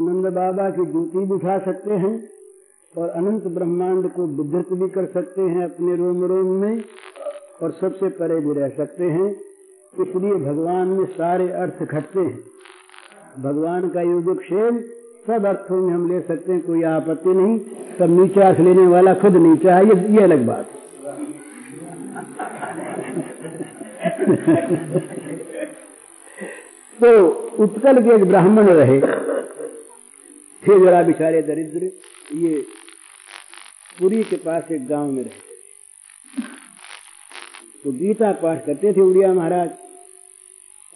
नंद बाबा की भी उठा सकते हैं और अनंत ब्रह्मांड को विधृत भी कर सकते हैं अपने रोम रोम में और सबसे परे भी रह सकते हैं। इसलिए भगवान में सारे अर्थ घटते हैं। भगवान का योगक्षेम सब अर्थों में हम ले सकते हैं कोई आपत्ति नहीं। सब नीचा अर्थ लेने वाला खुद नीचा है ये, ये अलग बात। तो उत्कल के एक ब्राह्मण रहे। थे जरा बिचारे दरिद्र ये पुरी के पास एक गाँव में रहते तो गीता पाठ करते थे उड़िया महाराज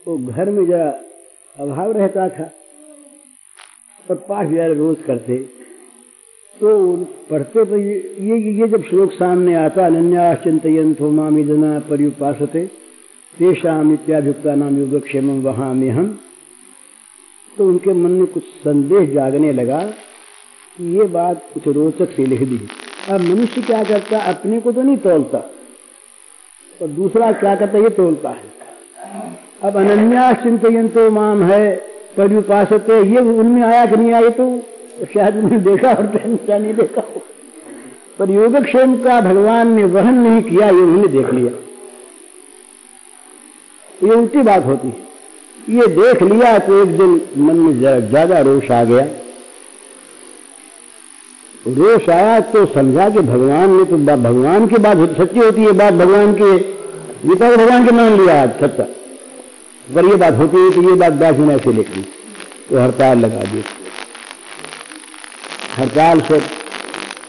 तो घर में जरा अभाव रहता था और पाठ जरा रोज करते। तो पढ़ते तो ये ये, ये जब श्लोक सामने आता अनन्या चिंतयंतो मामिदना पर्युपासते तेषाम इत्याभियुक्ता नाम योगक्षेम वहाँ में हम तो उनके मन में कुछ संदेह जागने लगा कि ये बात कुछ रोचक सी लिख दी। अब मनुष्य क्या करता? अपने को तो नहीं तोलता। और दूसरा क्या करता? ये तोलता है। अब अनन्या चिंतयंतो माम है, पर्युपासते। ये उनमें आया कि नहीं आया तो? शायद उन्होंने देखा और क्या नहीं देखा। हो पर योगक्षेम का भगवान ने वहन नहीं किया, ये उन्होंने देख लिया। ये उल्टी बात होती है। ये देख लिया तो एक दिन मन में ज़्यादा रोष आ गया। रोष आया तो समझा कि भगवान ने तो भगवान की बात सच्ची होती है बात भगवान के। गीता को भगवान के मान लिया आज अगर ये बात होती है तो ये बात दास ने ऐसे लिख। तो हड़ताल लगा दी। हड़ताल से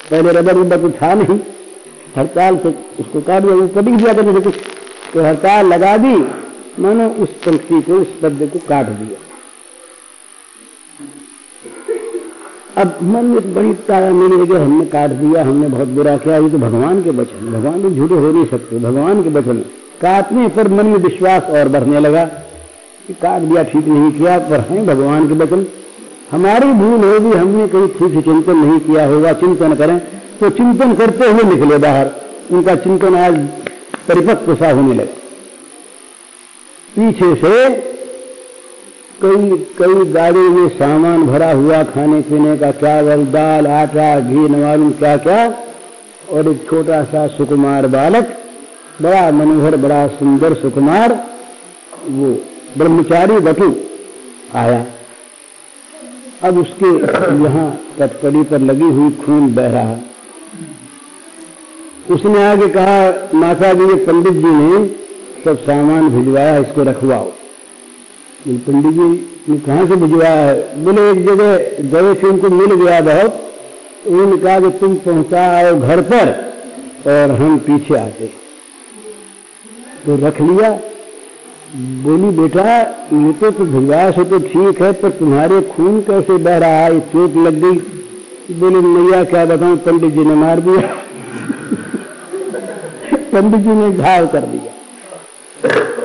पहले रबर उबर कुछ था नहीं। हड़ताल से उसको काट दिया लिख दिया करते कुछ। तो हड़ताल लगा दी। मैंने उस पंक्ति को, उस शब्द को काट दिया। अब मन में बड़ी तारा मिली लगे हमने काट दिया, हमने बहुत बुरा किया, ये तो भगवान के वचन, भगवान तो झूठे हो नहीं सकते, भगवान के वचन। काटने पर मन में विश्वास और बढ़ने लगा कि काट दिया, ठीक नहीं किया, पर है भगवान के वचन। हमारी भूल होगी, हमने कहीं ठीक से चिंतन नहीं किया होगा, चिंतन करें तो चिंतन करते हुए निकले बाहर। उनका चिंतन आज परिपक्व सा होने लगा। पीछे से कई कई गाड़ी में सामान भरा हुआ खाने पीने का चावल, दाल, आटा, घी नवालूम क्या क्या और एक छोटा सा सुकुमार बालक, बड़ा मनोहर, बड़ा सुंदर सुकुमार, वो ब्रह्मचारी बटू आया। अब उसके यहाँ कटकड़ी पर लगी हुई खून बह रहा उसने आगे कहा माता जी पंडित जी ने सब सामान भिजवाया, इसको रखवाओ। पंडित जी ने कहा से भिजवाया है? बोले, एक जगह गए थे, उनको मिल गया बहुत। उन्होंने कहा कि तुम पहुँचा, आओ घर पर और हम पीछे आते तो रख लिया। बोली, बेटा, ये तो तो भिजवाया, से तो ठीक है, पर तुम्हारे खून कैसे बह रहा है? चोट लग गई। बोले, मैया, क्या बताऊँ? पंडित जी ने मार दिया। पंडित जी ने घाव कर दिया।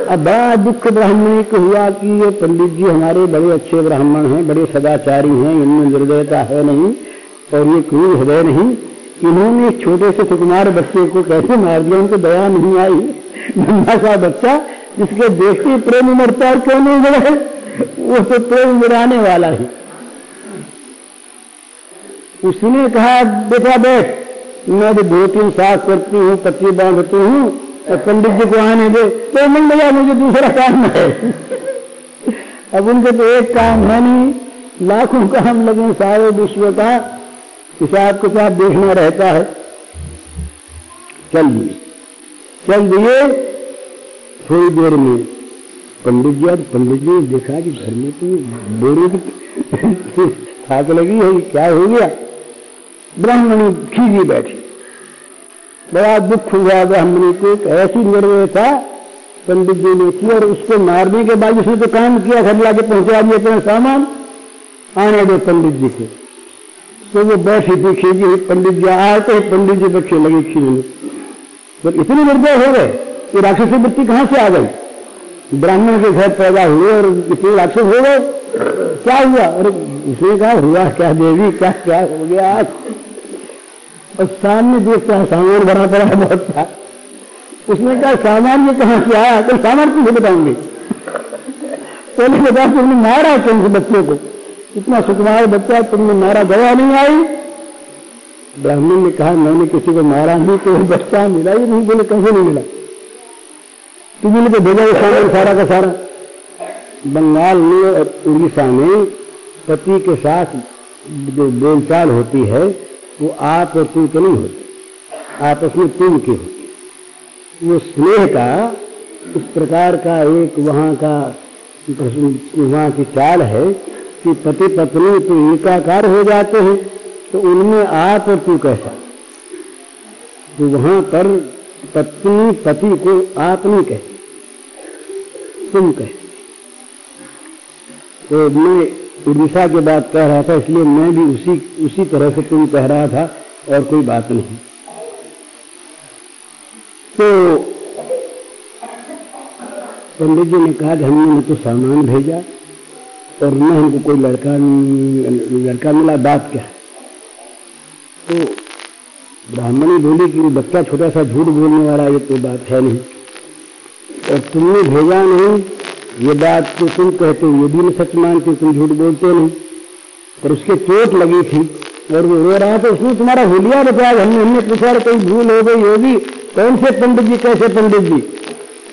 अब बड़ा दुख ब्राह्मणी को हुआ कि ये पंडित जी हमारे बड़े अच्छे ब्राह्मण हैं, बड़े सदाचारी हैं, इनमें निर्दयता है नहीं और ये क्रूर हृदय नहीं। इन्होंने एक छोटे से सुकुमार बच्चे को कैसे मार दिया? उनको दया नहीं आई। नंदा सा बच्चा, जिसके देखते प्रेम मरता और क्यों नहीं गए वो तो प्रेम मिराने वाला ही। उसने कहा, बेटा बैठ, मैं भी दो तीन सास करती हूँ पत्ती बांधती हूँ और पंडित जी को आने दे तो मन गया मुझे दूसरा काम है। अब उनके तो एक काम है नहीं, लाखों काम लगे सारे विश्व का, हिसाब किताब देखना रहता है। चल दिए। चल दिए, थोड़ी देर में पंडित जी और पंडित जी ने देखा कि घर में तो बोरे की थाक लगी है, क्या हो गया? ब्राह्मणी खींची बैठी। बड़ा दुख हुआ ब्राह्मणी को ऐसी निर्णयता पंडित जी ने की और उसको मारने के बाद उसने तो काम किया, घर लाके पहुँचा दिया अपना सामान, आने दे पंडित जी को। तो वो बैठी थी खींची पंडित जी आए तो पंडित जी बच्चे लगे खींचने। तो इतने निर्दय हो गए कि राक्षसी वृत्ति कहाँ से आ गई? ब्राह्मण के घर पैदा हुए और इतने राक्षस हो गए। क्या हुआ? और उसने कहा, हुआ क्या देवी? क्या क्या हो गया? और सामने देखता है सामान भरा पड़ा बहुत था, उसने कहा, सामान ये कहाँ से आया? तो सामान किसे बताऊँगी पहले बता तुमने मारा कौन से बच्चे को? इतना सुकुमार बच्चा तुमने मारा गया नहीं आई? ब्राह्मण ने कहा, मैंने किसी को मारा नहीं तो बच्चा मिला ही नहीं, बोले कैसे नहीं मिला? तुमने तो भेजा सामान, सारा का सारा। बंगाल में और उड़ीसा में पति के साथ जो बोलचाल होती है वो आप और तू तो नहीं होती। आपस में तुम की होती। वो स्नेह का, इस प्रकार का एक वहाँ का, वहाँ की चाल है कि पति पत्नी तो एकाकार हो जाते हैं तो उनमें आप और तू कैसा? तो वहाँ पर पत्नी, पति को आप नहीं कहती। तुम कहते। तो मैं उड़ीसा की बात कह रहा था, इसलिए मैं भी उसी उसी तरह से तुम कह रहा था, और कोई बात नहीं। तो पंडित जी ने कहा कि हमने तो सामान भेजा, और न हमको कोई लड़का लड़का मिला, बात क्या तो ब्राह्मणी बोली कि बच्चा छोटा सा झूठ बोलने वाला, ये तो बात है नहीं। और तुमने भेजा नहीं ये बात तो तुम कहते हो, ये भी नहीं सच मानते तुम झूठ बोलते नहीं। पर उसके चोट लगी थी और वो रो रहा था, उसने तुम्हारा होलिया बताया, हमने हमने पूछा कोई भूल हो गई होगी, कौन से पंडित जी, कैसे पंडित जी?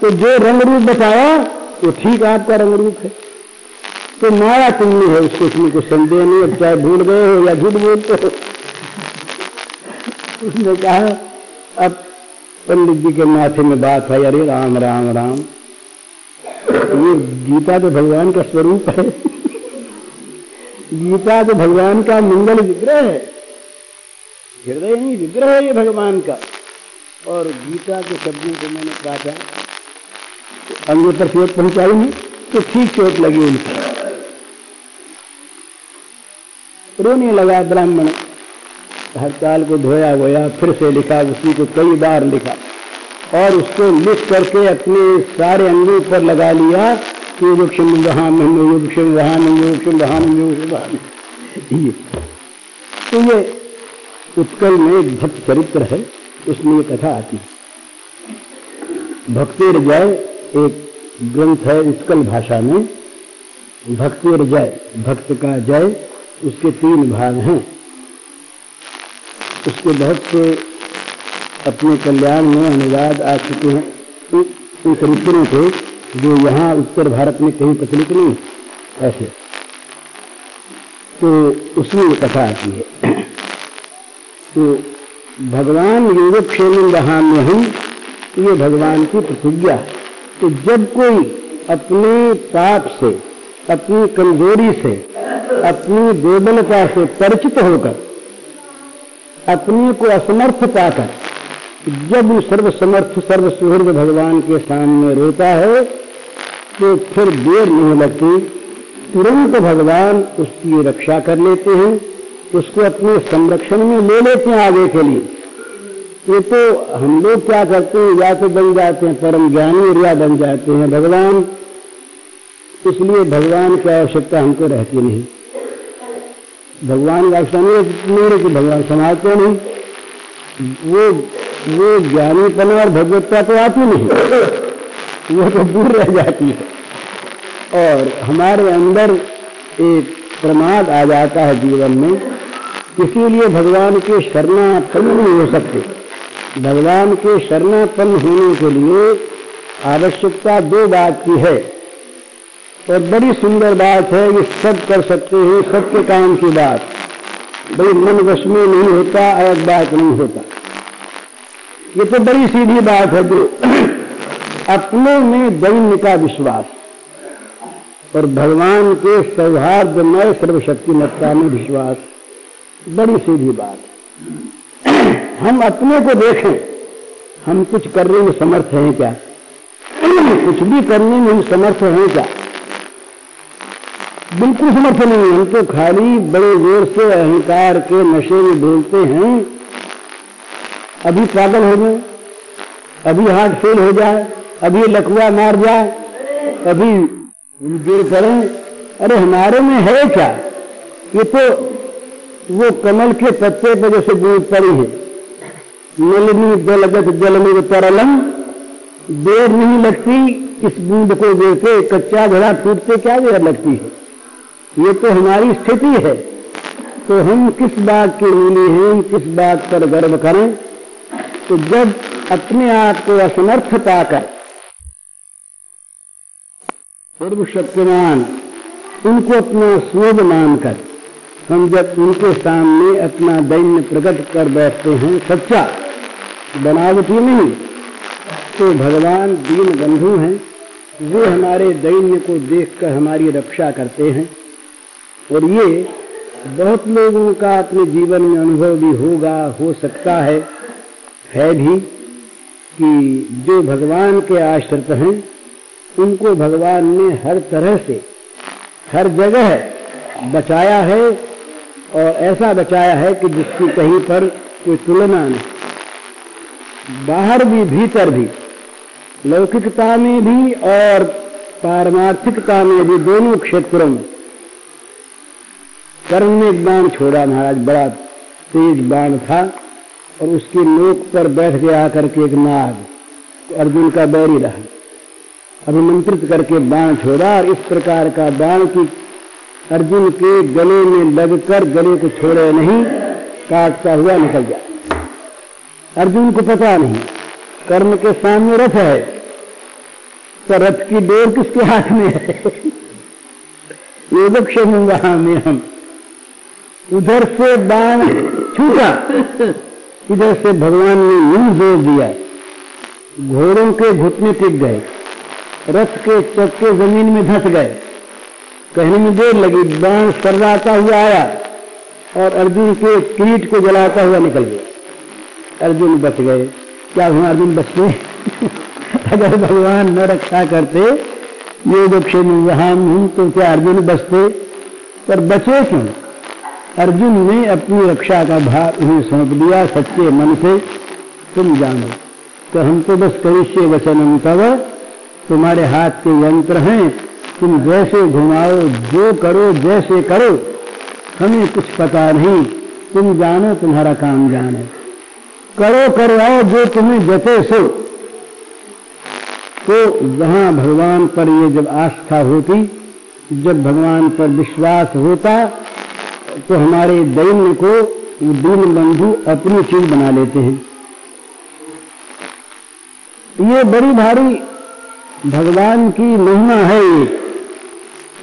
तो जो रंग रूप बताया, वो ठीक आपका रंग रूप है। तो माया तुमने है, उसको उसमें कुछ संदेह नहीं, अब चाहे भूल गए हो या झूठ बोलते हो। उसने कहा, अब पंडित जी के माथे में बात है अरे राम राम राम। ये गीता तो भगवान का स्वरूप है। गीता तो भगवान का मंगल विग्रह है। हृदय नहीं विग्रह है ये भगवान का। और गीता के शब्दों को मैंने कहा था तो अंगों पर चोट पहुंचाई नहीं तो ठीक चोट लगी उनको रोने लगा ब्राह्मण। हड़ताल को धोया गोया, फिर से लिखा, उसी को कई बार लिखा। और उसको लिख करके अपने सारे अंगों पर लगा लिया कि वृक्षम वहाँ वृक्षम वहाँ वृक्षम वहाँ वहाँ तो ये उत्कल में एक भक्त चरित्र है, उसमें ये कथा आती है। भक्तिर जय एक ग्रंथ है उत्कल भाषा में। भक्तिर जय, भक्त का जय, उसके तीन भाग हैं। उसके बहुत से अपने कल्याण में अनुवाद आ चुके हैं। उन चरित्रों के जो यहाँ उत्तर भारत में कहीं प्रचलित नहीं ऐसे। तो उसमें कथा आती है। तो भगवान योगक्षेम रहा में हम ये भगवान की प्रतिज्ञा। तो जब कोई अपने पाप से, अपनी कमज़ोरी से, अपनी दुर्बलता से परिचित होकर, अपने को असमर्थ पाकर जब सर्वसमर्थ, सर्वसुहृद भगवान के सामने रोता है तो फिर देर नहीं लगती। तुरंत भगवान उसकी रक्षा कर लेते हैं, उसको अपने संरक्षण में ले लेते हैं आगे के लिए। ये तो हम लोग क्या करते हैं, या तो बन जाते हैं परम ज्ञानी या बन जाते हैं भगवान। इसलिए भगवान की आवश्यकता हमको रहती नहीं। भगवान का नहीं कि भगवान समाजते नहीं। वो वो ज्ञानीपन और भगवत्ता तो आती नहीं। वो तो दूर रह जाती है। और हमारे अंदर एक प्रमाद आ जाता है जीवन में, इसीलिए भगवान के शरणापन्न नहीं हो सकते। भगवान के शरणापन्न होने के लिए आवश्यकता दो बात की है। और बड़ी सुंदर बात है, ये सब कर सकते हैं, सबके काम की बात। भाई मन वश में नहीं होता, अलग बात नहीं होता। ये तो बड़ी सीधी बात है जो अपने में दैन्य का विश्वास और भगवान के सौहार्दमय सर्वशक्तिमत्ता में विश्वास, बड़ी सीधी बात हम अपने को देखें, हम कुछ करने में समर्थ हैं क्या? कुछ भी करने में हम समर्थ हैं क्या? बिल्कुल समर्थ नहीं, हम तो खाली बड़े ज़ोर से अहंकार के नशे में बोलते हैं अभी पागल हो गए, अभी हार्ट फेल हो जाए, अभी लकवा मार जाए, अभी गिर पड़े अरे हमारे में है क्या? ये तो वो कमल के पत्ते पर जैसे बूंद पड़ी है। नलनी जलगत जल में तरलम, देर नहीं लगती इस बूंद को देखे, कच्चा घड़ा टूटते क्या देर लगती है? ये तो हमारी स्थिति है। तो हम किस बात के मूली हैं, किस बात पर गर्व करें? तो जब अपने आप को असमर्थ पाकर पूर्व शक्तिमान उनको अपना स्वेद मानकर हम जब उनके सामने अपना दैन्य प्रकट कर बैठते हैं, सच्चा, बनावटी नहीं तो भगवान दीन बंधु हैं, वो हमारे दैन्य को देखकर हमारी रक्षा करते हैं। और ये बहुत लोगों का अपने जीवन में अनुभव भी होगा, हो सकता है है भी कि जो भगवान के आश्रित हैं, उनको भगवान ने हर तरह से, हर जगह बचाया है, और ऐसा बचाया है कि जिसकी कहीं पर कोई तुलना नहीं। बाहर भी, भीतर भी, लौकिकता में भी और पारमार्थिकता में भी दोनों क्षेत्रों में कर्ण ने बाण छोड़ा महाराज, बड़ा तेज बाण था। और उसकी नोक पर बैठ गया आकर के एक नाग, अर्जुन का बैरी रहा। अभिमंत्रित करके बाण छोड़ा और इस प्रकार का बाण की अर्जुन के गले में लगकर गले को छोड़े नहीं, काटता हुआ निकल जाए अर्जुन को पता नहीं, कर्म के सामने रथ है तो रथ की डोर किसके हाथ में है? योगक्षेम में हम। उधर से बाण छूटा। इधर से भगवान ने यूँ ज़ोर दिया। घोड़ों के घुटने टिक गए। रथ के चक्के ज़मीन में धस गए। कहने में देर लगी, बाण सर्राता हुआ आया और अर्जुन के कीट को जलाता हुआ निकल गया। अर्जुन बच गए। क्या हुआ अर्जुन बच गए? अगर भगवान न रक्षा करते योग क्षेम वहाँ हूँ तो क्या अर्जुन बचते? पर बचे क्यों? अर्जुन ने अपनी रक्षा का भार उन्हें सौंप दिया, सच्चे मन से। तुम जानो तो हम तो बस करिष्य वचनम तब तुम्हारे हाथ के यंत्र हैं, तुम जैसे घुमाओ, जो करो, जैसे करो। हमें कुछ पता नहीं, तुम जानो, तुम्हारा काम जानो। करो करवाओ जो तुम्हें जते सो। तो जहाँ भगवान पर ये जब आस्था होती, जब भगवान पर विश्वास होता तो हमारे दैन्य को दीन बंधु अपनी चीज़ बना लेते हैं। ये बड़ी भारी भगवान की महिमा है ये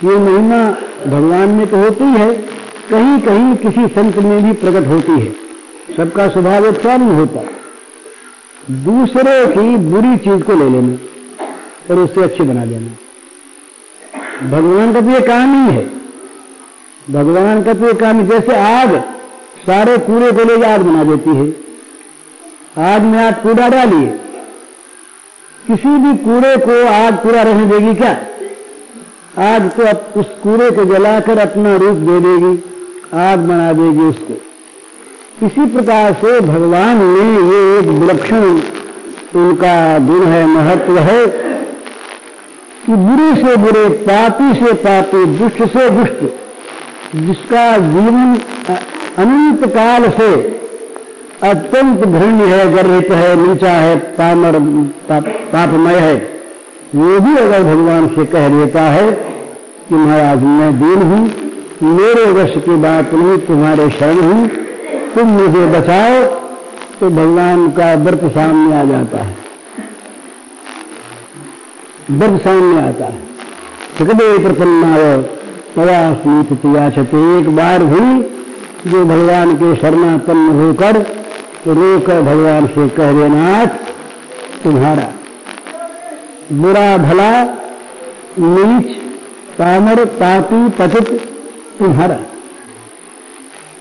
ये महिमा भगवान में तो होती है कहीं कहीं किसी संत में भी प्रकट होती है। सबका स्वभाव सा नहीं होता। दूसरे की बुरी चीज़ को ले लेना और उससे अच्छी बना देना। भगवान का तो ये काम ही है। भगवान का तो काम जैसे आग, सारे कूड़े को ले आग बना देती है। आग में आग कूड़ा डालिए किसी भी कूड़े को आग पूरा रहने देगी क्या? आग तो अब उस कूड़े को जलाकर अपना रूप दे देगी, आग बना देगी उसको। इसी प्रकार से भगवान ने ये एक विलक्षण उनका गुण है, महत्व है कि बुरे से बुरे, पापी से पापी, दुष्ट से दुष्ट। जिसका जीवन अनंत काल से अत्यंत घृण्य है गर्भित है, नीचा है, पामर पापमय है वो भी अगर भगवान से कह देता है कि महाराज, मैं दीन हूँ, मेरे वश की बात नहीं, तुम्हारे शरण हूँ, तुम मुझे बचाओ तो भगवान का व्रत सामने आ जाता है। व्रत सामने आता है। सुखदेव प्रपन्ना स्मीत याचते एक बार भी जो भगवान के शरणापन्न होकर रोकर भगवान से कह रहे, नाथ, तुम्हारा बुरा भला, नीच, पामर, पापी, पतित तुम्हारा।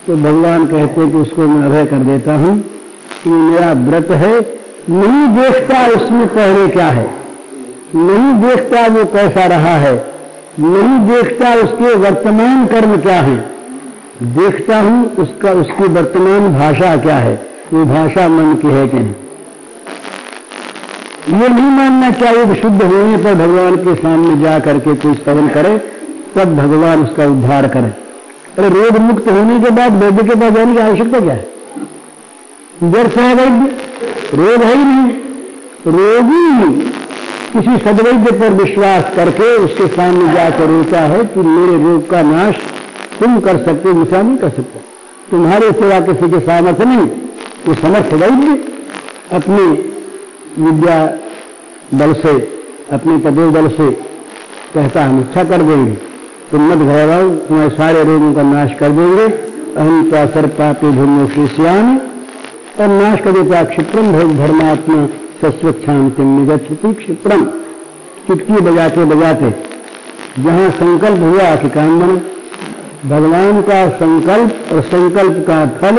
तो भगवान कहते कि उसको मैं अभय कर देता हूँ कि मेरा व्रत है। नहीं देखता उसमें पहले क्या है, नहीं देखता वो कैसा रहा है। नहीं देखता उसके वर्तमान कर्म क्या है। देखता हूँ उसका, उसकी वर्तमान भाषा क्या है। वो भाषा मन की है कि नहीं। ये नहीं मानना चाहिए शुद्ध होने पर भगवान के सामने जा करके कोई स्तवन करे, तब भगवान उसका उद्धार करे। अरे रोग मुक्त होने के बाद वैद्य के पास जाने की आवश्यकता क्या है? से है वैद्य। रोग है ही नहीं। रोगी किसी सदवैद्य पर विश्वास करके उसके सामने जाकर रोता है कि मेरे रोग का नाश तुम कर सकते दूसरा नहीं कर सकते। तुम्हारे सेवा किसी के सामर्थ्य नहीं। वो समर्थ वैद्य अपनी विद्या बल से, अपने तपो बल से कहता, हम इच्छा कर देंगे। तुम मत घबराओ, तुम्हारे सारे रोगों का नाश कर देंगे। अहम तो असर पापे भूमि शिष्यान और नाश कर देता क्षिप्रम भोग धर्मात्मा सस्वच्छांति निगछति क्षिप्रम चुटकी बजाते बजाते, जहाँ संकल्प हुआ कि काम बने भगवान का संकल्प और संकल्प का फल,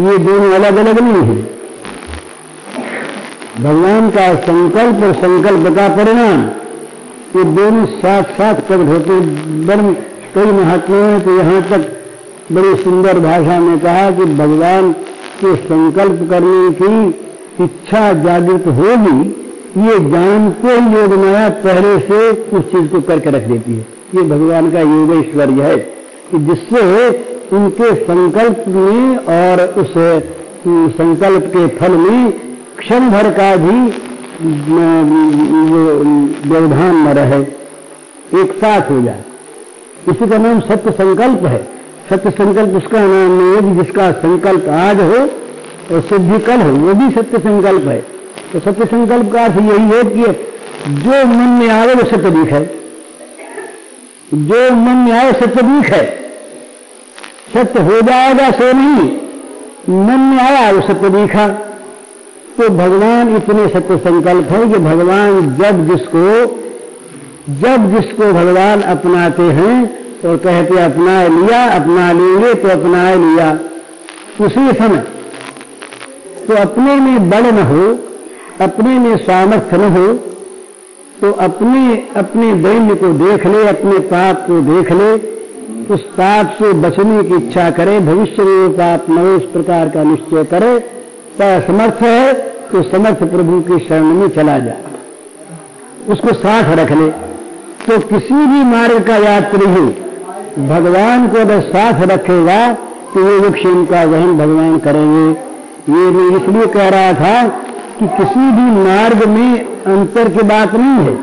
ये दोनों अलग अलग नहीं है। भगवान का संकल्प और संकल्प का परिणाम, ये दोनों साथ साथ प्रकट होते बड़े कई महात्माओं ने तो यहाँ तक बड़ी सुंदर भाषा में कहा कि भगवान के संकल्प करने की इच्छा जागृत होगी, ये जानते ही योग माया पहले से उस चीज़ को करके रख देती है। ये भगवान का योग ऐश्वर्य है कि जिससे उनके संकल्प में और उस संकल्प के फल में क्षण भर का भी व्यवधान न रहे, एक साथ हो जाए। इसी का नाम सत्य संकल्प है। सत्य संकल्प उसका नाम नहीं है कि जिसका संकल्प आज हो और सिद्धि कल हो वो भी सत्य संकल्प है। तो सत्य संकल्प का अर्थ यही है कि जो मन में आए वो सत्य दिख है। जो मन में आए सत्य दिख है, सत्य हो जाएगा सो नहीं, मन में आया वो सत्य दिखा तो भगवान इतने सत्य संकल्प है कि भगवान जब जिसको जब जिसको भगवान अपनाते हैं और कहते अपना लिया, अपना लेंगे तो अपना लिया। उसी समय तो अपने में बल न हो, अपने में सामर्थ्य न हो तो अपने अपने दैन्य को देख ले, अपने पाप को देख ले उस पाप से बचने की इच्छा करे, भविष्य में पाप न हो इस प्रकार का निश्चय करे तो समर्थ है तो समर्थ प्रभु की शरण में चला जाए उसको साथ रख ले। तो किसी भी मार्ग का यात्री हो, भगवान को अगर साथ रखेगा तो वो वृक्षण का वहन भगवान करेंगे। ये मैं इसलिए कह रहा था कि किसी भी मार्ग में अंतर की बात नहीं है।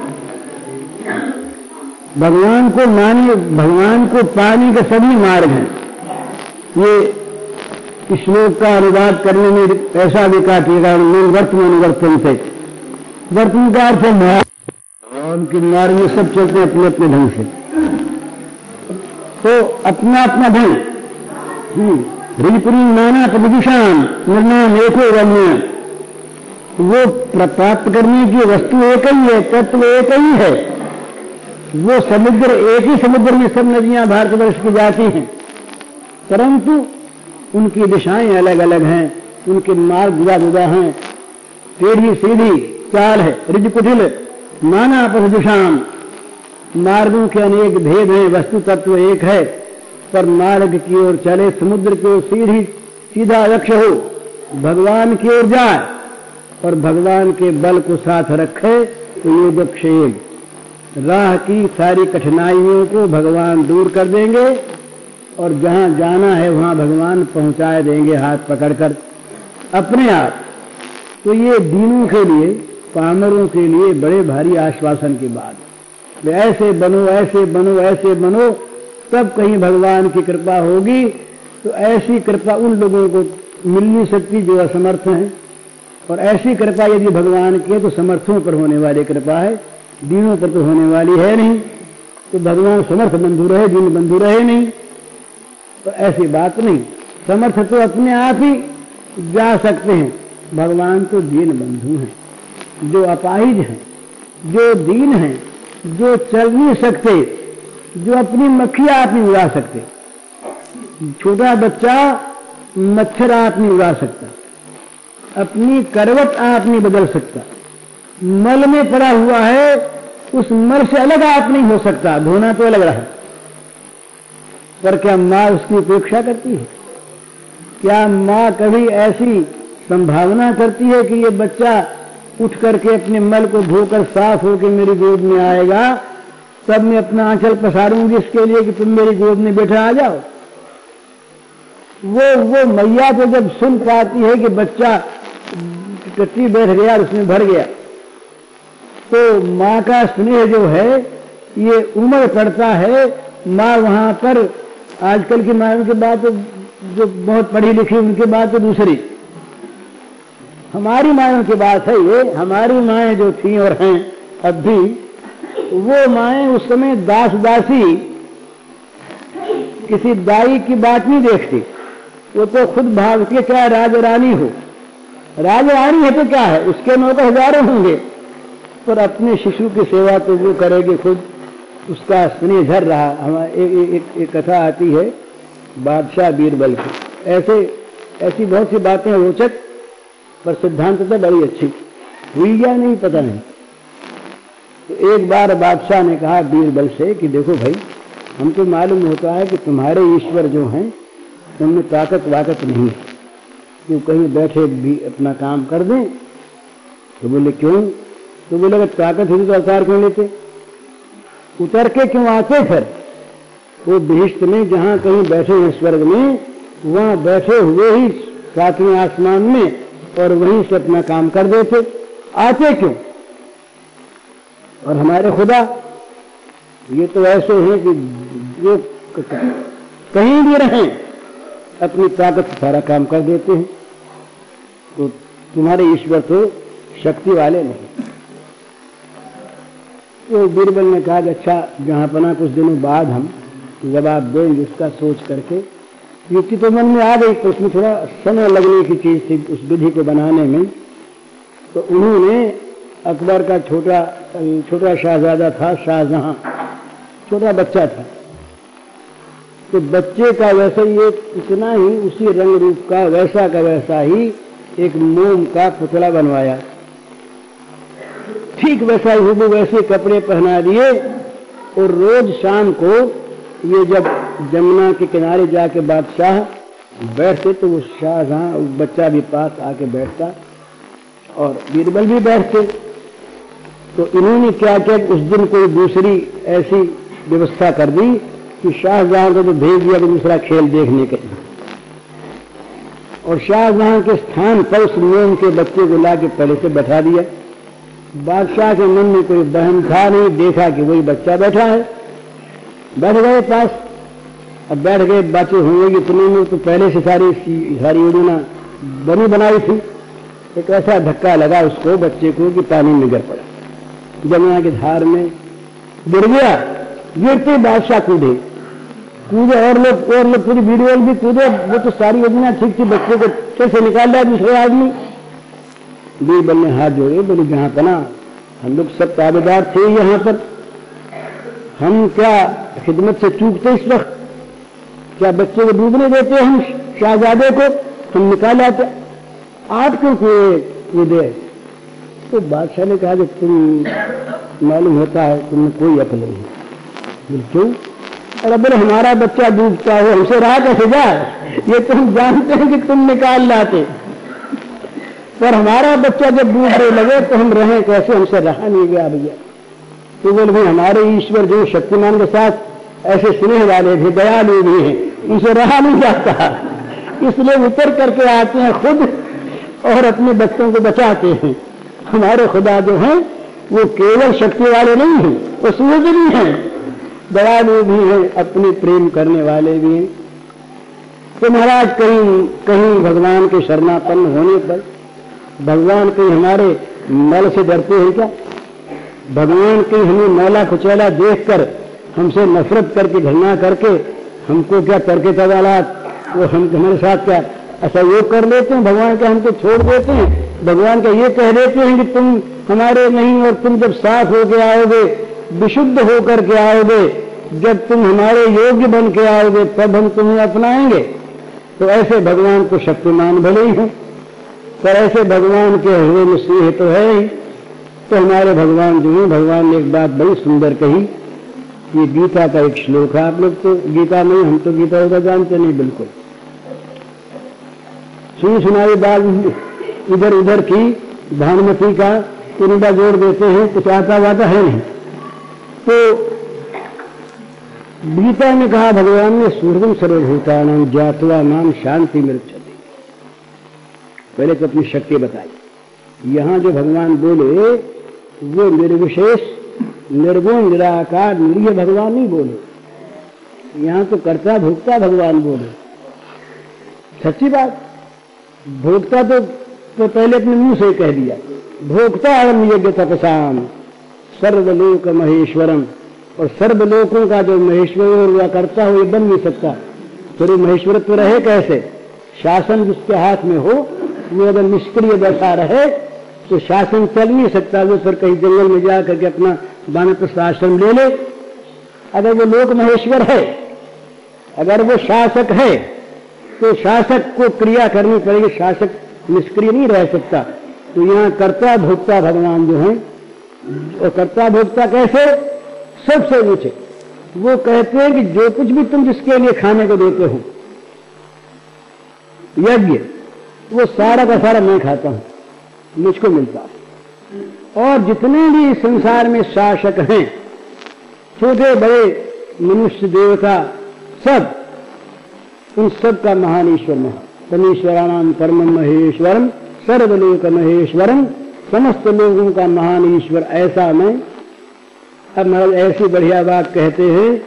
भगवान को माने भगवान को पाने के सभी मार्ग हैं। ये श्लोक का अनुवाद करने में ऐसा भी काटिएगा वर्तमान अनुवर्तन से, वर्तमान का अर्थ है भगवान के मार्ग में सब चलते हैं अपने अपने ढंग से। तो अपना अपना ढंग हृदपुरी नाना प्रदिशान निर्णाम एको रम्य वो प्राप्त करने की वस्तु एक ही है, तत्व एक ही है। वो समुद्र एक ही समुद्र में सब नदियाँ भारतवर्ष की जाती हैं। परंतु उनकी दिशाएँ अलग अलग हैं, उनके मार्ग जुदा जुदा हैं टेढ़ी सीधी चाल है रिज कुटिल नाना दिशाम मार्गों के अनेक भेद हैं वस्तु तत्व एक है। पर मार्ग की ओर चले, समुद्र की ओर सीधी, सीधा लक्ष्य हो। भगवान की ओर जाए और भगवान के बल को साथ रखे तो योग क्षेम। राह की सारी कठिनाइयों को भगवान दूर कर देंगे, और जहाँ जाना है, वहाँ भगवान पहुँचा देंगे हाथ पकड़कर। अपने आप। तो ये दीनों के लिए, पामरों के लिए बड़े भारी आश्वासन की बात। ऐसे बनो ऐसे बनो ऐसे बनो तब कहीं भगवान की कृपा होगी तो ऐसी कृपा उन लोगों को मिल नहीं सकती जो असमर्थ हैं। और ऐसी कृपा यदि भगवान की है तो समर्थों पर होने वाली कृपा है, दीनों पर तो होने वाली है नहीं। तो भगवान समर्थ बंधु रहे, दीन बंधु रहे नहीं। तो ऐसी बात नहीं। समर्थ तो अपने आप ही जा सकते हैं। भगवान तो दीन बंधु हैं। जो अपाहिज हैं, जो दीन हैं, जो चल नहीं सकते जो अपनी मक्खिया आप नहीं उड़ा सकते। छोटा बच्चा मच्छर आप नहीं उड़ा सकता। अपनी करवट आप नहीं बदल सकता। मल में पड़ा हुआ है, उस मल से अलग आप नहीं हो सकता। धोना तो अलग रहा। पर क्या माँ उसकी उपेक्षा करती है? क्या माँ कभी ऐसी संभावना करती है कि ये बच्चा उठ करके अपने मल को धोकर साफ़ होकर मेरी गोद में आएगा? तब मैं अपना आंचल पसारूँगी इसके लिए कि तुम मेरी गोद में बैठा आ जाओ। वो वो मैया तो जब सुन पाती है कि बच्चा टट्टी बैठ गया और उसमें भर गया तो माँ का स्नेह जो है, ये उम्र पड़ता है। माँ वहाँ पर आजकल की माँ की बात तो जो बहुत पढ़ी लिखी उनकी बात तो दूसरी। हमारी मायों की बात है ये, हमारी माएँ जो थी और हैं, अब भी वो माए उस समय दास दासी किसी दाई की बात नहीं देखती। वो तो खुद भाग के क्या राज रानी हो? राज रानी है तो क्या है? उसके नौकर हज़ारों होंगे। पर अपने शिशु की सेवा तो वो करेगी खुद। उसका स्नेह झर रहा। हमारे एक, एक, एक कथा आती है बादशाह बीरबल की। ऐसे ऐसी बहुत सी बातें रोचक पर सिद्धांत तो बड़ी अच्छी। हुई या नहीं पता नहीं। तो एक बार बादशाह ने कहा बीरबल से कि देखो भाई, हमको मालूम होता है कि तुम्हारे ईश्वर जो हैं, उनमें ताकत वाकत नहीं है। क्यों कहीं बैठे भी अपना काम कर दें? तो बोले, क्यों? तो बोले, अगर ताकत हुई तो अवतार क्यों लेते? उतर के क्यों आते फिर? वो बहिष्ट में जहाँ कहीं बैठे हैं स्वर्ग में, वहाँ बैठे हुए ही सातवें आसमान में और वहीं से अपना काम कर देते। आते क्यों? और हमारे खुदा, ये तो ऐसे हैं कि जो कहीं भी रहें, अपनी ताकत से सारा काम कर देते हैं। तो तुम्हारे ईश्वर तो शक्ति वाले नहीं। तो बीरबल ने कहा कि अच्छा जहाँ पना कुछ दिनों बाद हम जवाब देंगे उसका सोच करके, युक्ति तो मन में आ गई तो उसमें थोड़ा समय लगने की चीज़ थी उस विधि को बनाने में। तो उन्होंने अकबर का छोटा छोटा शाहजादा था, शाहजहां। छोटा बच्चा था। तो बच्चे का वैसा ही एक, इतना ही उसी रंग रूप का, वैसा का वैसा ही एक मोम का पुतला बनवाया। ठीक वैसा ही हुबू वैसे कपड़े पहना दिए और रोज शाम को ये जब जमुना के किनारे जाके बादशाह बैठते तो वो शाहजहां बच्चा भी पास आके बैठता और बीरबल भी बैठते। तो इन्होंने क्या किया उस दिन कोई दूसरी ऐसी व्यवस्था कर दी कि शाहजहां को तो भेज दिया दूसरा खेल देखने के और शाहजहां के स्थान पर उस मोम के बच्चे को ला के पहले से बैठा दिया। बादशाह के मन में कोई बहन था नहीं, देखा कि वही बच्चा बैठा है। बैठ गए पास। अब बैठ गए, बातें होंगे इतने में तो पहले से सारी सारी योजना बनी बनाई थी। एक ऐसा धक्का लगा उसको बच्चे को कि पानी में गिर पड़ा। जमुना की धार में। गिर गया गिरते बादशाह कूदे। कूदे, और लोग और लोग पूरी वीडियो भी कूदे। वो तो सारी योजना ठीक थी, बच्चे को कैसे निकाल लिया दूसरे आदमी? बीरबल ने हाथ जोड़े, बोले, जहाँ पना, हम लोग सब ताबेदार थे यहाँ पर। हम क्या खिदमत से चूकते इस वक्त? क्या बच्चे को डूबने देते हम, शाहजादे को? हम निकाल आते आप क्यों कूदे तो बादशाह ने कहा कि तुम मालूम होता है तुम्हें कोई अकल नहीं। क्यों? अरे बोले, हमारा बच्चा डूबता हो? हमसे रहा कैसे जाए ये तुम जानते हैं कि तुम निकाल लाते। पर हमारा बच्चा जब डूबने लगे तो हम रहे कैसे? हमसे रहा नहीं गया भैया। तो बोले, भाई, हमारे ईश्वर जो शक्तिमान के साथ ऐसे स्नेह वाले थे दयालु भी हैं, उनसे रहा नहीं जाता। इसलिए उतर करके आते हैं खुद और अपने बच्चों को बचाते हैं। हमारे खुदा जो है, वो केवल शक्ति वाले नहीं है, वो सूरज भी है दयालु भी है, अपने प्रेम करने वाले भी हैं। तो महाराज, कहीं कहीं भगवान के शरणापन्न होने पर, भगवान कहीं हमारे मल से डरते हैं क्या? भगवान कहीं हमें मैला कुचैला देख कर हमसे नफरत करके, घृणा करके, हमको क्या करके तवालात वो हम, हमारे साथ क्या? असहयोग कर लेते हैं? भगवान का हमको छोड़ देते हैं? भगवान का ये कह देते हैं कि तुम हमारे नहीं और तुम जब साफ़ होके आओगे, विशुद्ध होकर के आओगे, जब तुम हमारे योग्य बन के आओगे, तब हम तुम्हें अपनाएँगे। तो ऐसे भगवान को शक्तिमान भले ही हैं, पर ऐसे भगवान के हृदय में स्नेह तो है ही। तो हमारे भगवान जो है, भगवान ने एक बात बड़ी सुंदर कही, ये गीता का एक श्लोक है, आप लोग तो गीता नहीं, हम तो गीता होगा जानते नहीं, बिल्कुल। सुनी सुनाई बात इधर उधर की भानुमती का कुंडा जोड़ देते हैं कुछ आता वाता है नहीं? तो गीता ने कहा भगवान ने सूर्यम सर्वभूतान जातवा नाम शांति मृत पहले तो अपनी शक्ति बताई। यहाँ जो भगवान बोले वो निर्विशेष निर्गुण निराकार निरीह भगवान नहीं बोले। यहाँ तो कर्ता भोक्ता भगवान बोले। सच्ची बात भोक्ता तो, तो पहले अपने मुँह से कह दिया, भोक्ता अरम यज्ञ तपसाम, सर्वलोक महेश्वरम। और सर्वलोकों का जो महेश्वर हुआ करता हो ये बन नहीं सकता। फिर महेश्वर तो रहे कैसे? शासन जिसके हाथ में हो, वो अगर निष्क्रिय बैठा रहे तो शासन चल नहीं सकता। वो फिर कहीं जंगल में जा करके अपना बानप्रस्थ आश्रम ले ले। अगर वो लोक महेश्वर है, अगर वो शासक है तो शासक को क्रिया करनी पड़ेगी। शासक निष्क्रिय नहीं रह सकता। तो यहाँ कर्ता भोक्ता भगवान जो है, और कर्ता भोक्ता कैसे? सबसे ऊँचे वो कहते हैं कि जो कुछ भी तुम जिसके लिए खाने को देते हो, यज्ञ, वो सारा का सारा मैं खाता हूँ, मुझको मिलता और जितने भी संसार में शासक हैं, छोटे बड़े मनुष्य देवता, सब, उन सब का महान ईश्वर में तमीश्वराणाम परम महेश्वरम सर्वलोक महेश्वरम समस्त लोगों का महान ईश्वर ऐसा मैं। अब महाराज, ऐसी बढ़िया बात कहते हैं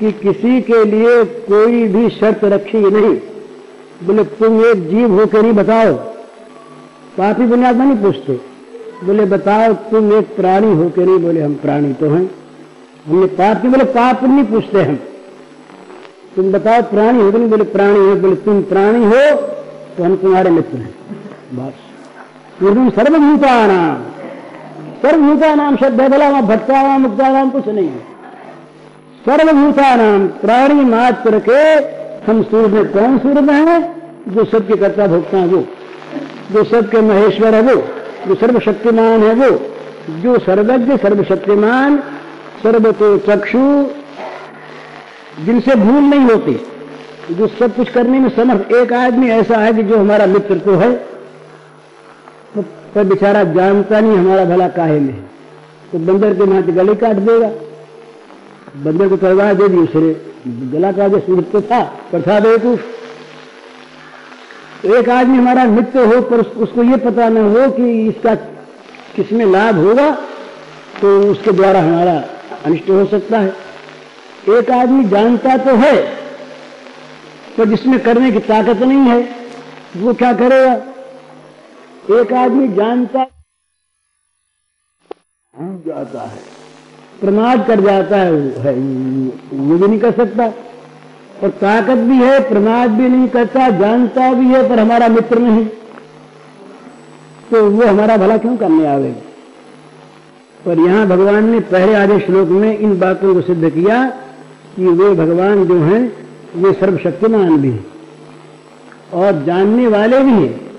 कि किसी के लिए कोई भी शर्त रखी नहीं। बोले, तुम एक जीव होकर नहीं बताओ। पापी बुनियाद में नहीं पूछते। बोले, बताओ, तुम एक प्राणी होकर नहीं बोले, हम प्राणी तो हैं। हमने पाप नहीं बोले, पाप नहीं पूछते हम। तुम बताओ, प्राणी हो नहीं बोले? प्राणी हो, बोले, तुम प्राणी हो तो हम तुम्हारे मित्र हैं। बस। तुम सर्वभूता नाम सर्वभूता नाम शब्द है बोला वहाँ भट्टा नाम मुक्ता नाम कुछ नहीं। है सर्वभूता नाम प्राणी मात्र के हम सूर्य में कौन सूर्य में है? जो सबके कर्ता भोक्ता है वो। जो सबके महेश्वर है वो। जो सर्वशक्तिमान है वो। जो सर्वज्ञ, सर्वशक्तिमान सर्व तो चक्षु जिनसे भूल नहीं होती, जो सब कुछ करने में समर्थ। एक आदमी ऐसा है कि जो हमारा मित्र तो है तो पर बेचारा जानता नहीं हमारा भला काहे में तो बंदर के माथे गले काट देगा। बंदर को तलवार दे दी उसने गला काट दे सूरत तो था, पर था बेवकूफ़। एक आदमी हमारा मित्र हो, पर उसको ये पता न हो कि इसका किसमें लाभ होगा तो उसके द्वारा हमारा अनिष्ट हो सकता है। एक आदमी जानता तो है, पर तो जिसमें करने की ताकत नहीं है, वो क्या करेगा? एक आदमी जानता जाता है, प्रमाद कर जाता है, वो भी नहीं कर सकता। और ताकत भी है, प्रमाद भी नहीं करता, जानता भी है, पर हमारा मित्र नहीं। तो वो हमारा भला क्यों करने आवेगा पर यहाँ भगवान ने पहले आधे श्लोक में इन बातों को सिद्ध किया कि वे भगवान जो हैं वे सर्वशक्तिमान भी हैं। और जानने वाले भी हैं।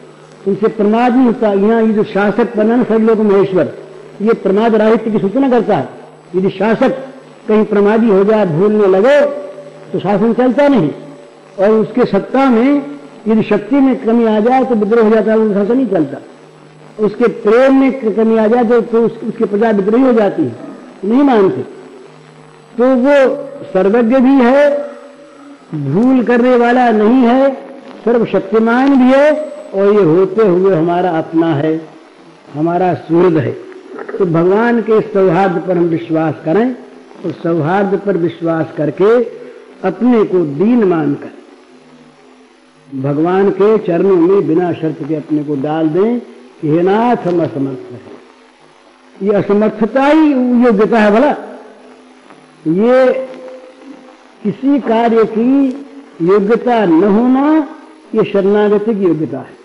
उनसे प्रमाद नहीं होता। यहाँ ये जो शासक बना सब लोग महेश्वर ये प्रमाद राहित्य की सूचना करता है। यदि शासक कहीं प्रमादी हो जाए भूलने लगे तो शासन चलता नहीं। और उसके सत्ता में यदि शक्ति में कमी आ जाए तो विद्रोह हो जाता है वो शासन नहीं चलता। उसके प्रेम में कमी आ जाए तो, तो उसकी प्रजा विद्रोही हो जाती है। नहीं मानते। तो वो सर्वज्ञ भी है, भूल करने वाला नहीं है, सर्वशक्तिमान भी है, और ये होते हुए हमारा अपना है, हमारा सूर्य है। तो भगवान के सौहार्द पर हम विश्वास करें, और सौहार्द पर विश्वास करके अपने को दीन मानकर भगवान के चरणों में बिना शर्त के अपने को डाल दें कि हे नाथ, हम असमर्थ है। ये असमर्थता ही योग्यता है भला। ये किसी कार्य की योग्यता न होना, ये शरणागति की योग्यता है।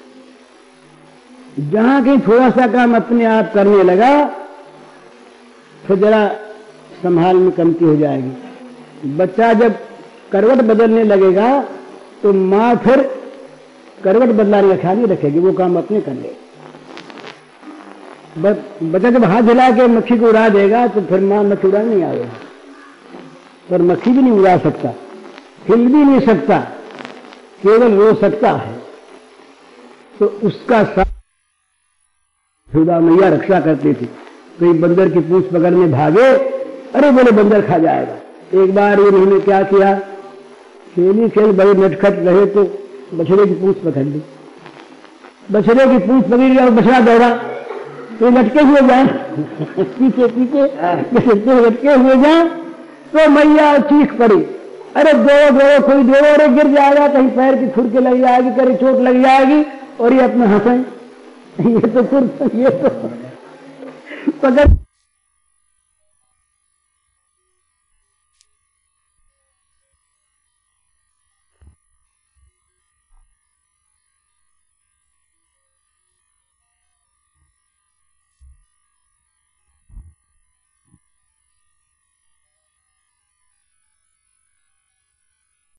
जहाँ कहीं थोड़ा सा काम अपने आप करने लगा तो जरा संभाल में कमती हो जाएगी। बच्चा जब करवट बदलने लगेगा तो माँ फिर करवट बदलाने का ख्याल नहीं रखेगी, वो काम अपने कर लेगा। बच्चा जब हाथ हिला के मक्खी को उड़ा देगा तो फिर माँ मक्खी उड़ा नहीं आएगा। पर मक्खी भी नहीं उड़ा सकता हिल भी नहीं सकता केवल रो सकता है। तो उसका साथ मैया रक्षा करती थी। तो बंदर की पूछ पकड़ने भागे अरे बोले बंदर खा जाएगा। एक बार ये उन्होंने क्या किया खेली खेल बड़े नटखट रहे तो बछड़े की पूछ पकड़ ली। बछड़े की पूछ पकड़ लिया बछड़ा दौड़ा। तो लटके हुए जाए? पीछे पीछे। लटके हुए जाए? तो मैया चीख पड़ी। अरे दो दो, कोई दो अरे गिर जाएगा, कहीं पैर की खुरके लग जाएगी, कहीं चोट लग जाएगी, और ये अपने हंसे। ये तो फिर ये तो पकड़